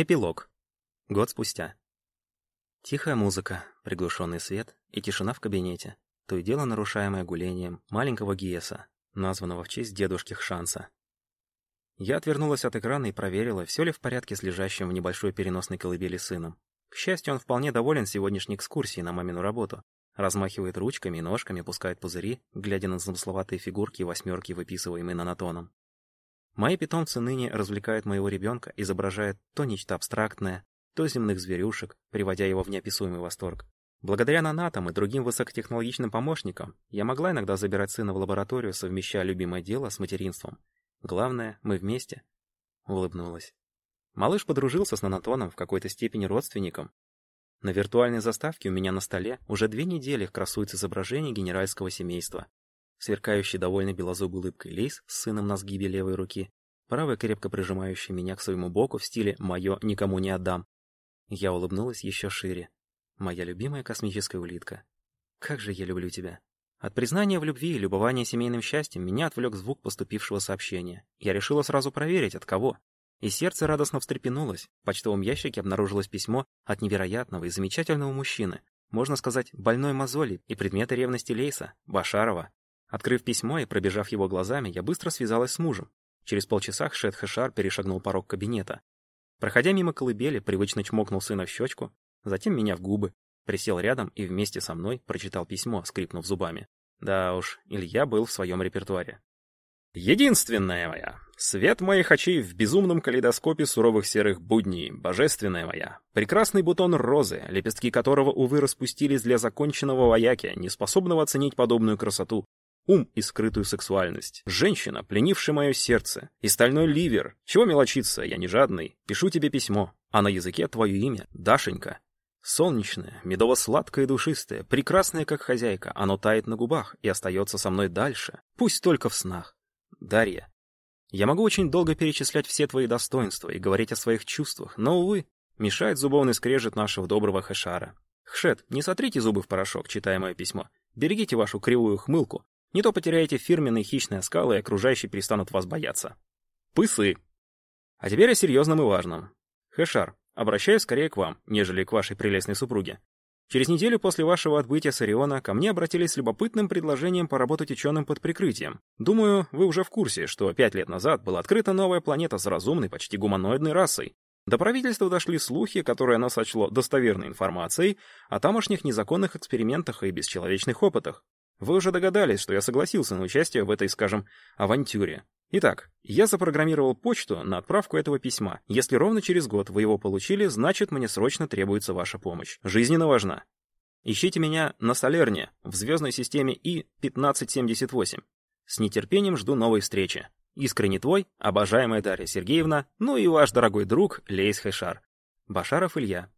Эпилог. Год спустя. Тихая музыка, приглушенный свет и тишина в кабинете, то и дело нарушаемое гулением маленького Гиеса, названного в честь дедушки Хшанса. Я отвернулась от экрана и проверила, все ли в порядке с лежащим в небольшой переносной колыбели сыном. К счастью, он вполне доволен сегодняшней экскурсией на мамину работу. Размахивает ручками и ножками, пускает пузыри, глядя на замысловатые фигурки и восьмерки, выписываемые нанотоном. Мои питомцы ныне развлекают моего ребенка, изображая то нечто абстрактное, то земных зверюшек, приводя его в неописуемый восторг. Благодаря нанатам и другим высокотехнологичным помощникам я могла иногда забирать сына в лабораторию, совмещая любимое дело с материнством. Главное, мы вместе. Улыбнулась. Малыш подружился с нанотоном в какой-то степени родственником. На виртуальной заставке у меня на столе уже две недели красуется изображение генеральского семейства сверкающий довольно белозубой улыбкой Лейс с сыном на сгибе левой руки, правая крепко прижимающая меня к своему боку в стиле «моё никому не отдам». Я улыбнулась еще шире. Моя любимая космическая улитка. Как же я люблю тебя. От признания в любви и любования семейным счастьем меня отвлек звук поступившего сообщения. Я решила сразу проверить, от кого. И сердце радостно встрепенулось. В почтовом ящике обнаружилось письмо от невероятного и замечательного мужчины, можно сказать, больной мозоли и предмета ревности Лейса, Башарова. Открыв письмо и пробежав его глазами, я быстро связалась с мужем. Через полчаса Шет Хэшар перешагнул порог кабинета. Проходя мимо колыбели, привычно чмокнул сына в щечку, затем меня в губы, присел рядом и вместе со мной прочитал письмо, скрипнув зубами. Да уж, Илья был в своем репертуаре. «Единственная моя, свет моих очей в безумном калейдоскопе суровых серых будней, божественная моя, прекрасный бутон розы, лепестки которого, увы, распустились для законченного вояки, неспособного оценить подобную красоту, ум и скрытую сексуальность. Женщина, пленившая мое сердце. И стальной ливер. Чего мелочиться, я не жадный. Пишу тебе письмо, а на языке твое имя — Дашенька. Солнечное, медово-сладкое и душистое, прекрасное, как хозяйка, оно тает на губах и остается со мной дальше, пусть только в снах. Дарья. Я могу очень долго перечислять все твои достоинства и говорить о своих чувствах, но, увы, мешает зубовный скрежет нашего доброго хэшара. Хшет, не сотрите зубы в порошок, читая мое письмо. Берегите вашу кривую хмылку, не то потеряете фирменные хищные скалы, и окружающие перестанут вас бояться. Пысы. А теперь о серьезном и важном. Хэшар, обращаюсь скорее к вам, нежели к вашей прелестной супруге. Через неделю после вашего отбытия с Ориона ко мне обратились с любопытным предложением поработать ученым под прикрытием. Думаю, вы уже в курсе, что пять лет назад была открыта новая планета с разумной, почти гуманоидной расой. До правительства дошли слухи, которые оно сочло достоверной информацией о тамошних незаконных экспериментах и бесчеловечных опытах. Вы уже догадались, что я согласился на участие в этой, скажем, авантюре. Итак, я запрограммировал почту на отправку этого письма. Если ровно через год вы его получили, значит, мне срочно требуется ваша помощь. Жизненно важна. Ищите меня на Солерне, в звездной системе И-1578. С нетерпением жду новой встречи. Искренне твой, обожаемая Дарья Сергеевна, ну и ваш дорогой друг Лейс Хэшар. Башаров Илья,